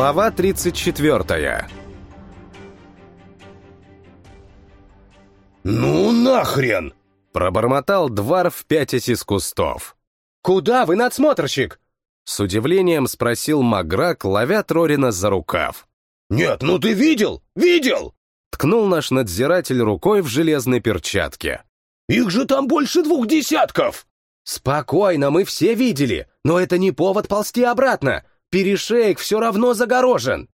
Глава 34 «Ну нахрен!» — пробормотал Дварф, пятясь из кустов. «Куда вы, надсмотрщик?» С удивлением спросил Маграк, ловя Трорина за рукав. «Нет, ну ты видел? Видел?» Ткнул наш надзиратель рукой в железной перчатке. «Их же там больше двух десятков!» «Спокойно, мы все видели, но это не повод ползти обратно. Перешейк все равно загорожен».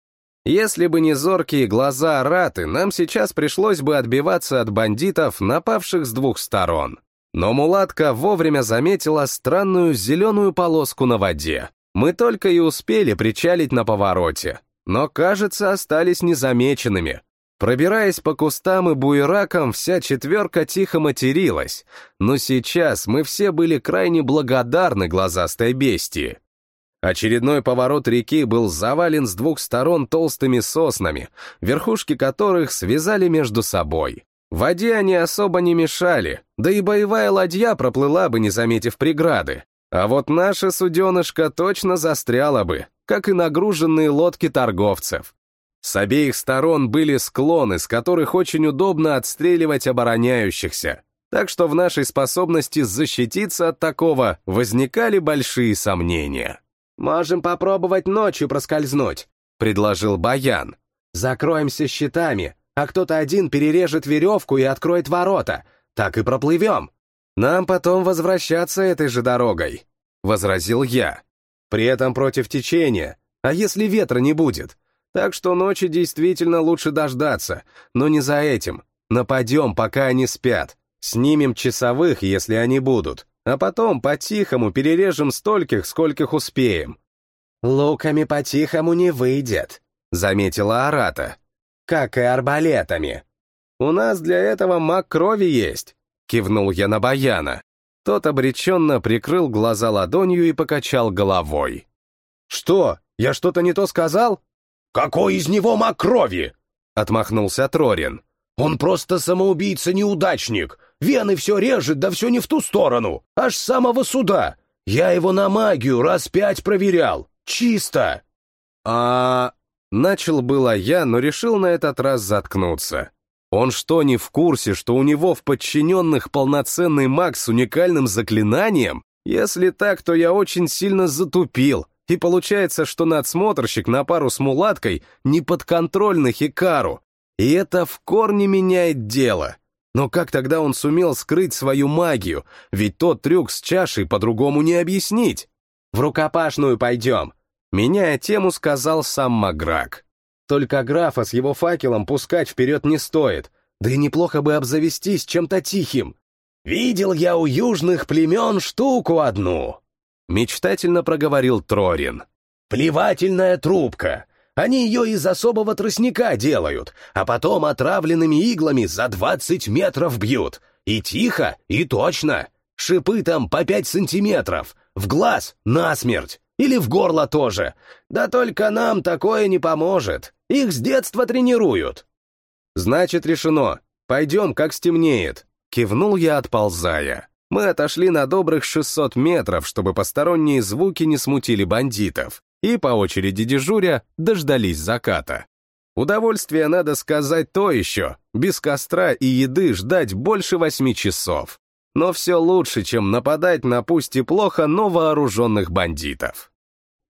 Если бы не зоркие глаза Араты, нам сейчас пришлось бы отбиваться от бандитов, напавших с двух сторон. Но мулатка вовремя заметила странную зеленую полоску на воде. Мы только и успели причалить на повороте, но, кажется, остались незамеченными. Пробираясь по кустам и буеракам, вся четверка тихо материлась, но сейчас мы все были крайне благодарны глазастой бестии. Очередной поворот реки был завален с двух сторон толстыми соснами, верхушки которых связали между собой. В воде они особо не мешали, да и боевая ладья проплыла бы, не заметив преграды. А вот наша суденышка точно застряла бы, как и нагруженные лодки торговцев. С обеих сторон были склоны, с которых очень удобно отстреливать обороняющихся. Так что в нашей способности защититься от такого возникали большие сомнения. «Можем попробовать ночью проскользнуть», — предложил Баян. «Закроемся щитами, а кто-то один перережет веревку и откроет ворота. Так и проплывем». «Нам потом возвращаться этой же дорогой», — возразил я. «При этом против течения. А если ветра не будет? Так что ночи действительно лучше дождаться, но не за этим. Нападем, пока они спят. Снимем часовых, если они будут. А потом по-тихому перережем стольких, скольких успеем». «Луками по-тихому не выйдет», — заметила Арата. «Как и арбалетами». «У нас для этого маг крови есть», — кивнул я на Баяна. Тот обреченно прикрыл глаза ладонью и покачал головой. «Что, я что-то не то сказал?» «Какой из него маг крови?» — отмахнулся Трорин. «Он просто самоубийца-неудачник. Вены все режет, да все не в ту сторону. Аж с самого суда. Я его на магию раз пять проверял. Чисто!» «А...» Начал было я, но решил на этот раз заткнуться. Он что, не в курсе, что у него в подчиненных полноценный маг с уникальным заклинанием? Если так, то я очень сильно затупил, и получается, что надсмотрщик на пару с мулаткой не подконтрольный Хикару. И это в корне меняет дело. Но как тогда он сумел скрыть свою магию? Ведь тот трюк с чашей по-другому не объяснить. В рукопашную пойдем. Меняя тему, сказал сам Маграк. Только графа с его факелом пускать вперед не стоит, да и неплохо бы обзавестись чем-то тихим. «Видел я у южных племен штуку одну», — мечтательно проговорил Трорин. «Плевательная трубка. Они ее из особого тростника делают, а потом отравленными иглами за двадцать метров бьют. И тихо, и точно. Шипы там по пять сантиметров. В глаз — насмерть. Или в горло тоже. Да только нам такое не поможет. Их с детства тренируют. Значит, решено. Пойдем, как стемнеет. Кивнул я, отползая. Мы отошли на добрых 600 метров, чтобы посторонние звуки не смутили бандитов, и по очереди дежуря дождались заката. Удовольствие, надо сказать, то еще. Без костра и еды ждать больше восьми часов но все лучше, чем нападать на пусть и плохо, но вооруженных бандитов.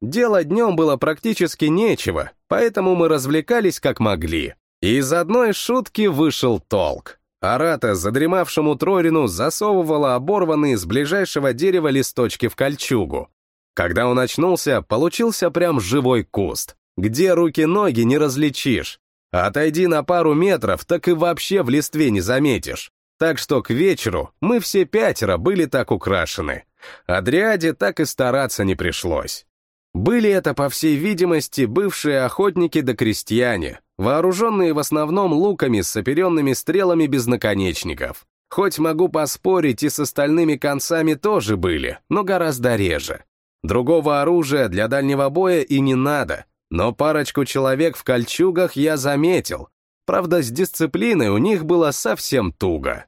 Дело днем было практически нечего, поэтому мы развлекались как могли. И из одной шутки вышел толк. Арата, задремавшему Трорину, засовывала оборванные из ближайшего дерева листочки в кольчугу. Когда он очнулся, получился прям живой куст, где руки-ноги не различишь. Отойди на пару метров, так и вообще в листве не заметишь. Так что к вечеру мы все пятеро были так украшены. Адриаде так и стараться не пришлось. Были это, по всей видимости, бывшие охотники да крестьяне, вооруженные в основном луками с оперенными стрелами без наконечников. Хоть могу поспорить, и с остальными концами тоже были, но гораздо реже. Другого оружия для дальнего боя и не надо, но парочку человек в кольчугах я заметил, Правда, с дисциплиной у них было совсем туго.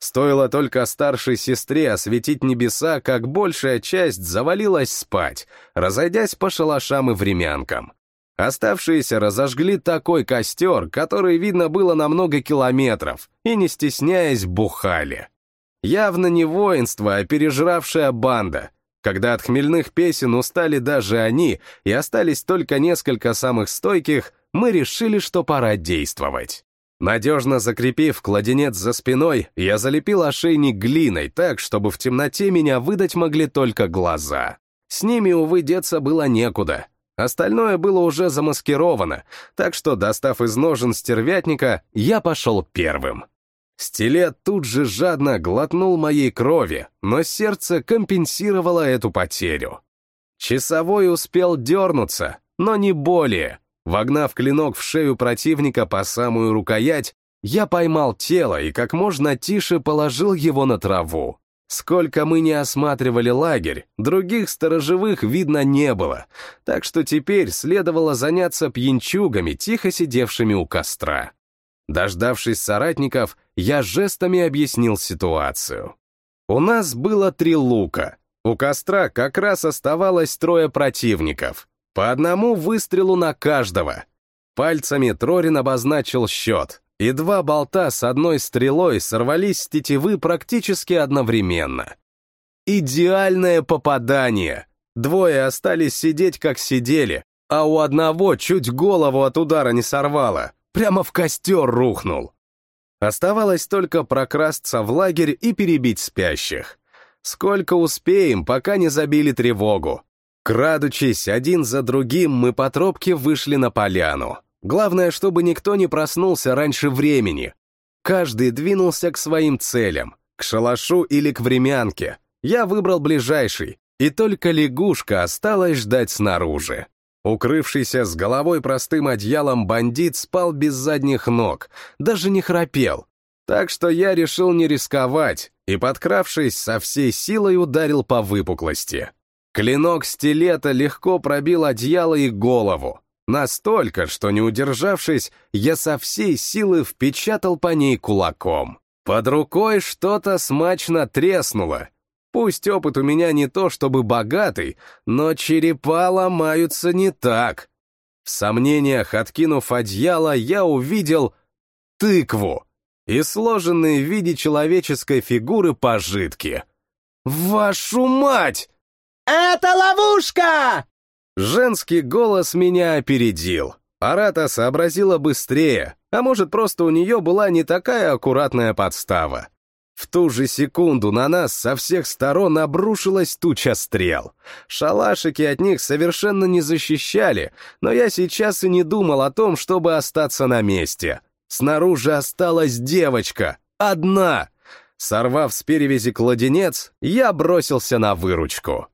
Стоило только старшей сестре осветить небеса, как большая часть завалилась спать, разойдясь по шалашам и времянкам. Оставшиеся разожгли такой костер, который видно было на много километров, и, не стесняясь, бухали. Явно не воинство, а пережравшая банда. Когда от хмельных песен устали даже они, и остались только несколько самых стойких, мы решили, что пора действовать. Надежно закрепив кладенец за спиной, я залепил ошейник глиной так, чтобы в темноте меня выдать могли только глаза. С ними, увы, деться было некуда, Остальное было уже замаскировано, так что, достав из ножен стервятника, я пошел первым. Стилет тут же жадно глотнул моей крови, но сердце компенсировало эту потерю. Часовой успел дернуться, но не более. Вогнав клинок в шею противника по самую рукоять, я поймал тело и как можно тише положил его на траву. Сколько мы не осматривали лагерь, других сторожевых видно не было, так что теперь следовало заняться пьянчугами, тихо сидевшими у костра. Дождавшись соратников, я жестами объяснил ситуацию. У нас было три лука. У костра как раз оставалось трое противников. По одному выстрелу на каждого. Пальцами Трорин обозначил счет, и два болта с одной стрелой сорвались с тетивы практически одновременно. Идеальное попадание! Двое остались сидеть, как сидели, а у одного чуть голову от удара не сорвало, прямо в костер рухнул. Оставалось только прокрасться в лагерь и перебить спящих. Сколько успеем, пока не забили тревогу. Крадучись один за другим, мы по тропке вышли на поляну. Главное, чтобы никто не проснулся раньше времени. Каждый двинулся к своим целям, к шалашу или к времянке. Я выбрал ближайший, и только лягушка осталась ждать снаружи. Укрывшийся с головой простым одеялом бандит спал без задних ног, даже не храпел. Так что я решил не рисковать и, подкравшись, со всей силой ударил по выпуклости. Клинок стилета легко пробил одеяло и голову, Настолько, что не удержавшись, я со всей силы впечатал по ней кулаком. Под рукой что-то смачно треснуло. Пусть опыт у меня не то чтобы богатый, но черепа ломаются не так. В сомнениях, откинув одеяло, я увидел тыкву и сложенные в виде человеческой фигуры пожитки. «Вашу мать!» «Это ловушка!» Женский голос меня опередил. Арата сообразила быстрее, а может, просто у нее была не такая аккуратная подстава. В ту же секунду на нас со всех сторон обрушилась туча стрел. Шалашики от них совершенно не защищали, но я сейчас и не думал о том, чтобы остаться на месте. Снаружи осталась девочка. Одна. Сорвав с перевязи кладенец, я бросился на выручку.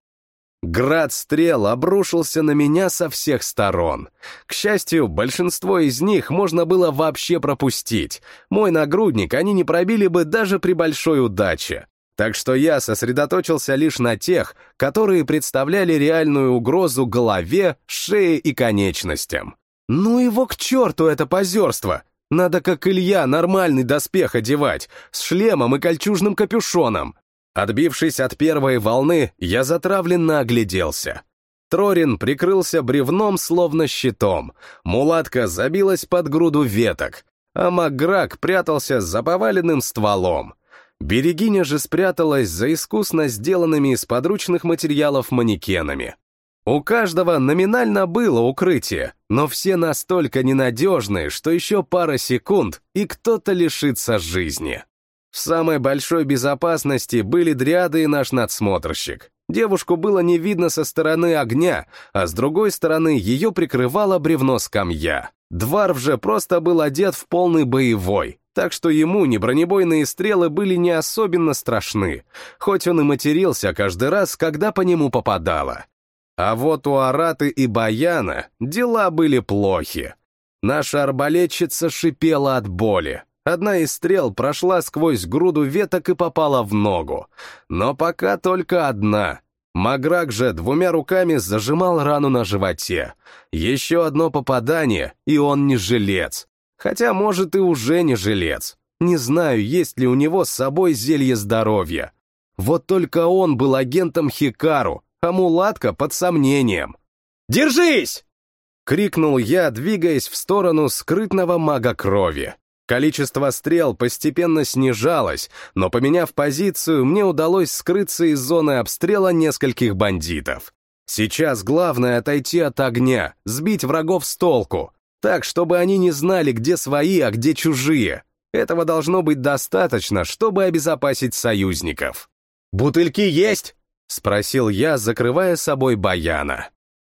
Град стрел обрушился на меня со всех сторон. К счастью, большинство из них можно было вообще пропустить. Мой нагрудник они не пробили бы даже при большой удаче. Так что я сосредоточился лишь на тех, которые представляли реальную угрозу голове, шее и конечностям. Ну его к черту это позерство! Надо, как Илья, нормальный доспех одевать, с шлемом и кольчужным капюшоном. Отбившись от первой волны, я затравленно огляделся. Трорин прикрылся бревном, словно щитом. Мулатка забилась под груду веток, а Макграк прятался за поваленным стволом. Берегиня же спряталась за искусно сделанными из подручных материалов манекенами. У каждого номинально было укрытие, но все настолько ненадежные, что еще пара секунд, и кто-то лишится жизни. В самой большой безопасности были дриады и наш надсмотрщик. Девушку было не видно со стороны огня, а с другой стороны ее прикрывало бревно скамья. Дварв же просто был одет в полный боевой, так что ему не бронебойные стрелы были не особенно страшны, хоть он и матерился каждый раз, когда по нему попадало. А вот у Араты и Баяна дела были плохи. Наша арбалетчица шипела от боли, Одна из стрел прошла сквозь груду веток и попала в ногу. Но пока только одна. Маграк же двумя руками зажимал рану на животе. Еще одно попадание, и он не жилец. Хотя, может, и уже не жилец. Не знаю, есть ли у него с собой зелье здоровья. Вот только он был агентом Хикару, а мулатка под сомнением. «Держись!» крикнул я, двигаясь в сторону скрытного мага крови. Количество стрел постепенно снижалось, но, поменяв позицию, мне удалось скрыться из зоны обстрела нескольких бандитов. Сейчас главное отойти от огня, сбить врагов с толку, так, чтобы они не знали, где свои, а где чужие. Этого должно быть достаточно, чтобы обезопасить союзников. «Бутыльки есть?» — спросил я, закрывая собой Баяна.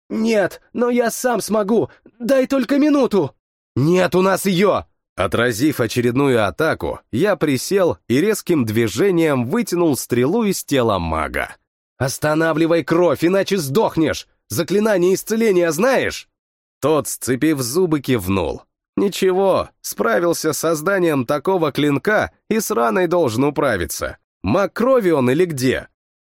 «Нет, но я сам смогу. Дай только минуту». «Нет у нас ее!» Отразив очередную атаку, я присел и резким движением вытянул стрелу из тела мага. «Останавливай кровь, иначе сдохнешь! Заклинание исцеления знаешь?» Тот, сцепив зубы, кивнул. «Ничего, справился с созданием такого клинка и с раной должен управиться. Маг крови он или где?»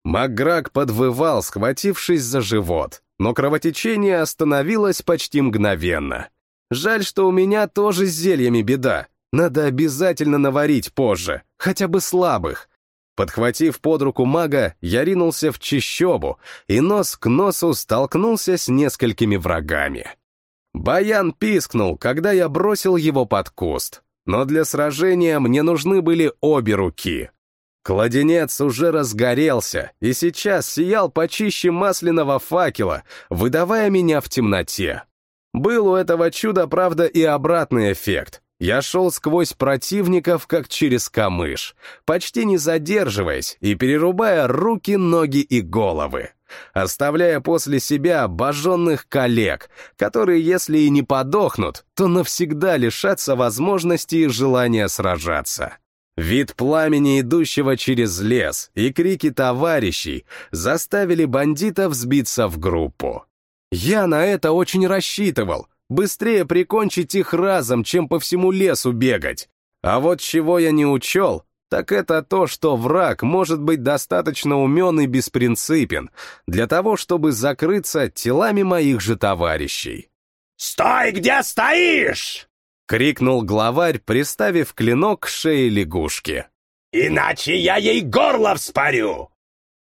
Макграк подвывал, схватившись за живот, но кровотечение остановилось почти мгновенно. Жаль, что у меня тоже с зельями беда. Надо обязательно наварить позже, хотя бы слабых. Подхватив под руку мага, я ринулся в чищобу и нос к носу столкнулся с несколькими врагами. Баян пискнул, когда я бросил его под куст, но для сражения мне нужны были обе руки. Кладенец уже разгорелся и сейчас сиял почище масляного факела, выдавая меня в темноте. Был у этого чуда, правда, и обратный эффект. Я шел сквозь противников, как через камыш, почти не задерживаясь и перерубая руки, ноги и головы, оставляя после себя обожженных коллег, которые, если и не подохнут, то навсегда лишатся возможности и желания сражаться. Вид пламени, идущего через лес, и крики товарищей заставили бандитов сбиться в группу. Я на это очень рассчитывал. Быстрее прикончить их разом, чем по всему лесу бегать. А вот чего я не учел, так это то, что враг может быть достаточно умен и беспринципен для того, чтобы закрыться телами моих же товарищей. «Стой, где стоишь!» — крикнул главарь, приставив клинок к шее лягушки. «Иначе я ей горло вспорю!»